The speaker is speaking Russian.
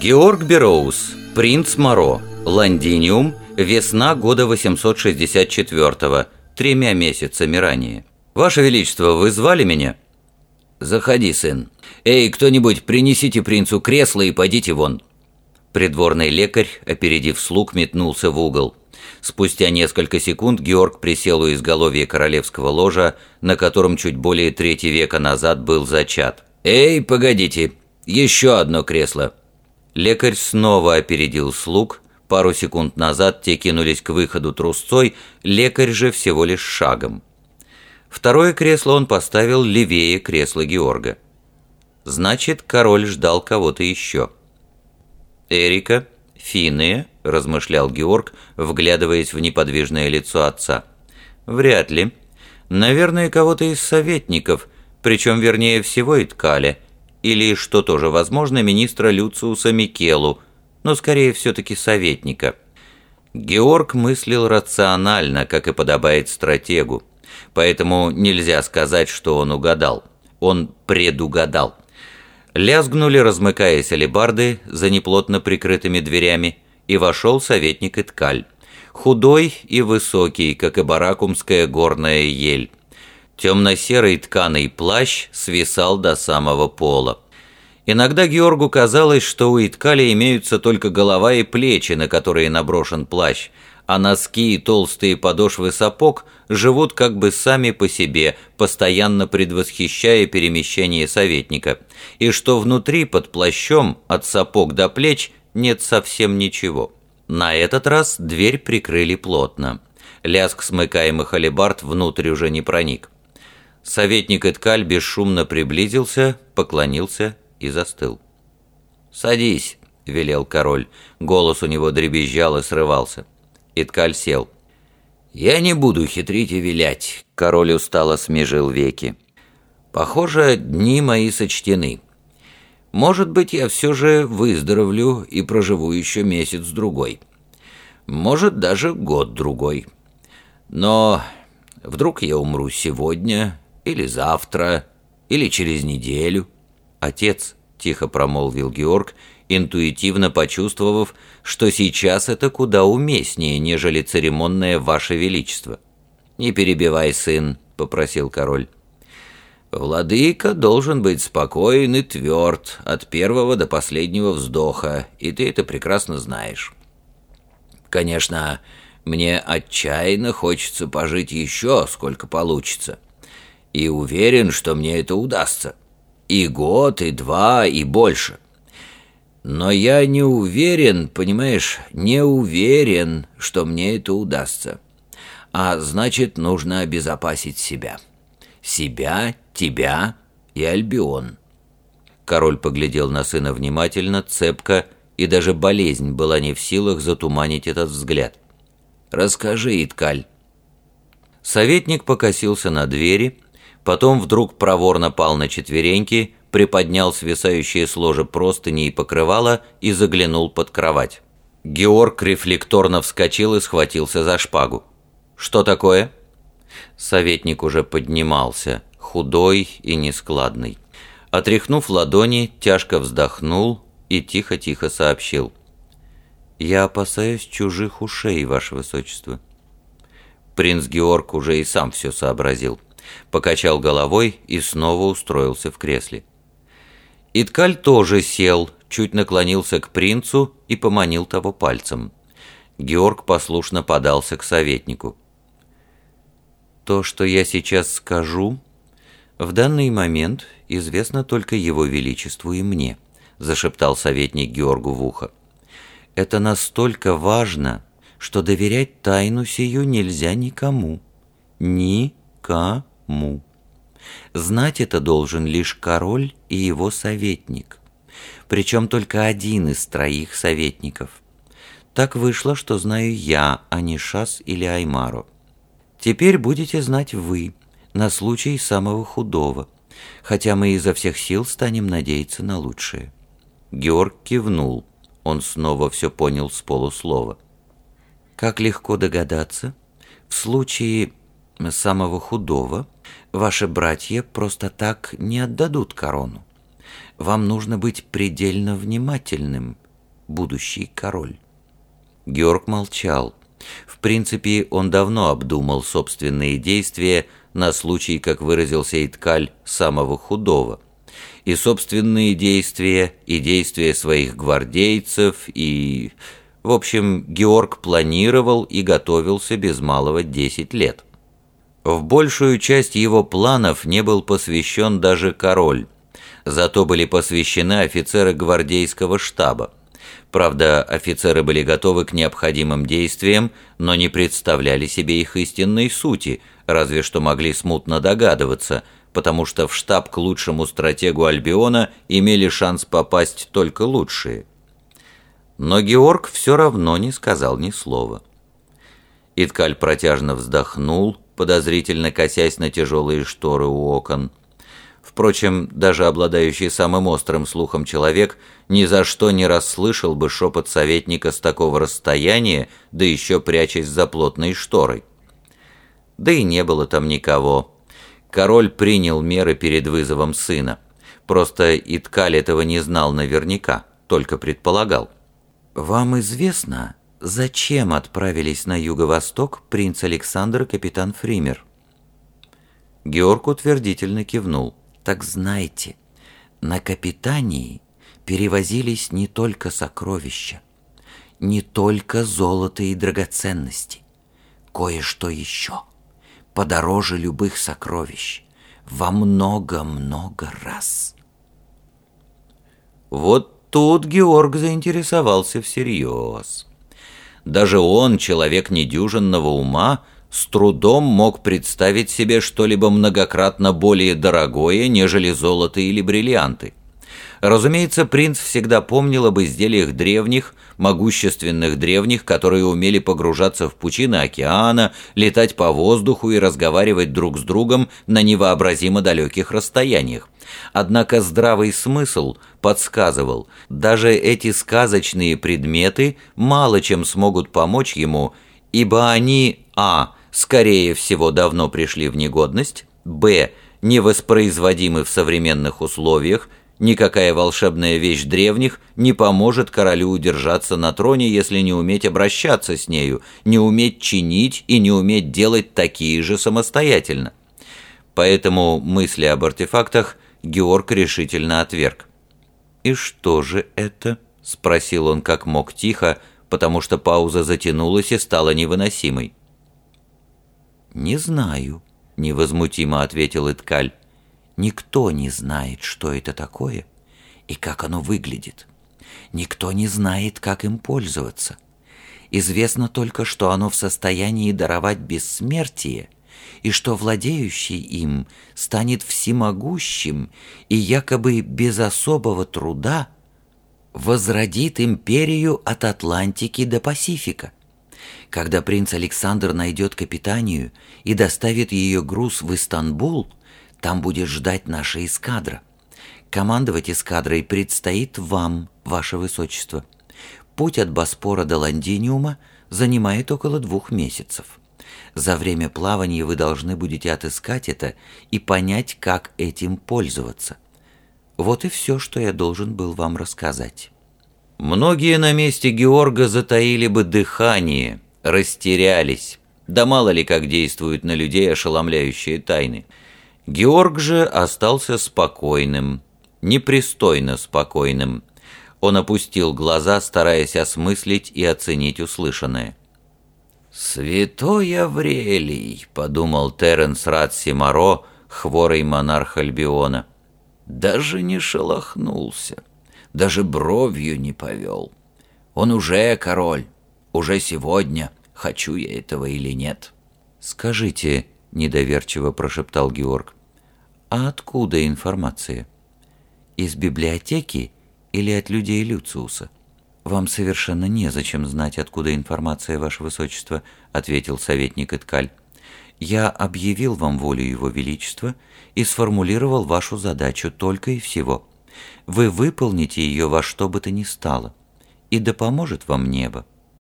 Георг Бероуз, принц Моро, Лондиниум, весна года 864-го, тремя месяцами ранее. Ваше Величество, вы звали меня? Заходи, сын. Эй, кто-нибудь, принесите принцу кресло и пойдите вон. Придворный лекарь, опередив слуг, метнулся в угол. Спустя несколько секунд Георг присел у изголовья королевского ложа, на котором чуть более трети века назад был зачат. «Эй, погодите! Еще одно кресло!» Лекарь снова опередил слуг. Пару секунд назад те кинулись к выходу трусцой, лекарь же всего лишь шагом. Второе кресло он поставил левее кресла Георга. Значит, король ждал кого-то еще. «Эрика, Финные», — размышлял Георг, вглядываясь в неподвижное лицо отца. «Вряд ли. Наверное, кого-то из советников, причем, вернее всего, и Ткаля, или, что тоже возможно, министра Люциуса Микелу, но скорее все-таки советника. Георг мыслил рационально, как и подобает стратегу, поэтому нельзя сказать, что он угадал. Он предугадал. Лязгнули, размыкаясь алебарды за неплотно прикрытыми дверями, и вошел советник Иткаль. Худой и высокий, как и баракумская горная ель. Темно-серый тканый плащ свисал до самого пола. Иногда Георгу казалось, что у Иткаля имеются только голова и плечи, на которые наброшен плащ, а носки и толстые подошвы сапог живут как бы сами по себе, постоянно предвосхищая перемещение советника, и что внутри под плащом от сапог до плеч нет совсем ничего. На этот раз дверь прикрыли плотно. Лязг смыкаемых алебард внутрь уже не проник. Советник Эткаль бесшумно приблизился, поклонился и застыл. «Садись», — велел король. Голос у него дребезжал и срывался. Иткаль сел. «Я не буду хитрить и вилять», — король устало смежил веки. «Похоже, дни мои сочтены. Может быть, я все же выздоровлю и проживу еще месяц-другой. Может, даже год-другой. Но вдруг я умру сегодня или завтра, или через неделю. «Отец», — тихо промолвил Георг, интуитивно почувствовав, что сейчас это куда уместнее, нежели церемонное «Ваше Величество». «Не перебивай, сын», — попросил король. «Владыка должен быть спокоен и тверд от первого до последнего вздоха, и ты это прекрасно знаешь. Конечно, мне отчаянно хочется пожить еще, сколько получится и уверен, что мне это удастся. И год, и два, и больше. Но я не уверен, понимаешь, не уверен, что мне это удастся. А значит, нужно обезопасить себя. Себя, тебя и Альбион. Король поглядел на сына внимательно, цепко, и даже болезнь была не в силах затуманить этот взгляд. «Расскажи, Иткаль». Советник покосился на двери, Потом вдруг проворно пал на четвереньки, приподнял свисающие с ложа простыни и покрывало и заглянул под кровать. Георг рефлекторно вскочил и схватился за шпагу. «Что такое?» Советник уже поднимался, худой и нескладный. Отряхнув ладони, тяжко вздохнул и тихо-тихо сообщил. «Я опасаюсь чужих ушей, Ваше Высочество». Принц Георг уже и сам все сообразил покачал головой и снова устроился в кресле. Иткаль тоже сел, чуть наклонился к принцу и поманил того пальцем. Георг послушно подался к советнику. «То, что я сейчас скажу, в данный момент известно только его величеству и мне», зашептал советник Георгу в ухо. «Это настолько важно, что доверять тайну сию нельзя никому. Никому» му. Знать это должен лишь король и его советник. Причем только один из троих советников. Так вышло, что знаю я, а не Шас или Аймаро. Теперь будете знать вы, на случай самого худого, хотя мы изо всех сил станем надеяться на лучшее». Георг кивнул. Он снова все понял с полуслова. «Как легко догадаться, в случае самого худого Ваши братья просто так не отдадут корону. Вам нужно быть предельно внимательным будущий король. Георг молчал. В принципе, он давно обдумал собственные действия на случай, как выразился Иткаль, самого худого. И собственные действия, и действия своих гвардейцев, и... В общем, Георг планировал и готовился без малого десять лет. В большую часть его планов не был посвящен даже король, зато были посвящены офицеры гвардейского штаба. Правда, офицеры были готовы к необходимым действиям, но не представляли себе их истинной сути, разве что могли смутно догадываться, потому что в штаб к лучшему стратегу Альбиона имели шанс попасть только лучшие. Но Георг все равно не сказал ни слова. Иткаль протяжно вздохнул, подозрительно косясь на тяжелые шторы у окон. Впрочем, даже обладающий самым острым слухом человек ни за что не расслышал бы шепот советника с такого расстояния, да еще прячась за плотной шторой. Да и не было там никого. Король принял меры перед вызовом сына. Просто Иткаль этого не знал наверняка, только предполагал. «Вам известно, зачем отправились на юго-восток принц Александр и капитан Фример?» Георг утвердительно кивнул. Так знайте, на капитании перевозились не только сокровища, не только золото и драгоценности, кое-что еще, подороже любых сокровищ, во много-много раз. Вот тут Георг заинтересовался всерьез. Даже он, человек недюжинного ума, с трудом мог представить себе что-либо многократно более дорогое, нежели золото или бриллианты. Разумеется, принц всегда помнил об изделиях древних, могущественных древних, которые умели погружаться в пучины океана, летать по воздуху и разговаривать друг с другом на невообразимо далеких расстояниях. Однако здравый смысл подсказывал, даже эти сказочные предметы мало чем смогут помочь ему, ибо они а скорее всего, давно пришли в негодность, б. невоспроизводимы в современных условиях, никакая волшебная вещь древних не поможет королю удержаться на троне, если не уметь обращаться с нею, не уметь чинить и не уметь делать такие же самостоятельно. Поэтому мысли об артефактах Георг решительно отверг. «И что же это?» – спросил он как мог тихо, потому что пауза затянулась и стала невыносимой. «Не знаю», — невозмутимо ответил Иткаль. «Никто не знает, что это такое и как оно выглядит. Никто не знает, как им пользоваться. Известно только, что оно в состоянии даровать бессмертие, и что владеющий им станет всемогущим и якобы без особого труда возродит империю от Атлантики до Пасифика. Когда принц Александр найдет капитанию и доставит ее груз в Истанбул, там будет ждать наша эскадра. Командовать эскадрой предстоит вам, ваше высочество. Путь от Боспора до Лондиниума занимает около двух месяцев. За время плавания вы должны будете отыскать это и понять, как этим пользоваться. Вот и все, что я должен был вам рассказать. Многие на месте Георга затаили бы дыхание – растерялись. Да мало ли как действуют на людей ошеломляющие тайны. Георг же остался спокойным, непристойно спокойным. Он опустил глаза, стараясь осмыслить и оценить услышанное. «Святой Аврелий», — подумал Теренс Радсимаро, хворый монарх Альбиона. Даже не шелохнулся, даже бровью не повел. Он уже король, уже сегодня, хочу я этого или нет. «Скажите», — недоверчиво прошептал Георг, «а откуда информация? Из библиотеки или от людей Люциуса?» «Вам совершенно незачем знать, откуда информация, Ваше Высочество», — ответил советник Эткаль. «Я объявил вам волю Его Величества и сформулировал вашу задачу только и всего. Вы выполните ее во что бы то ни стало, и да поможет вам небо».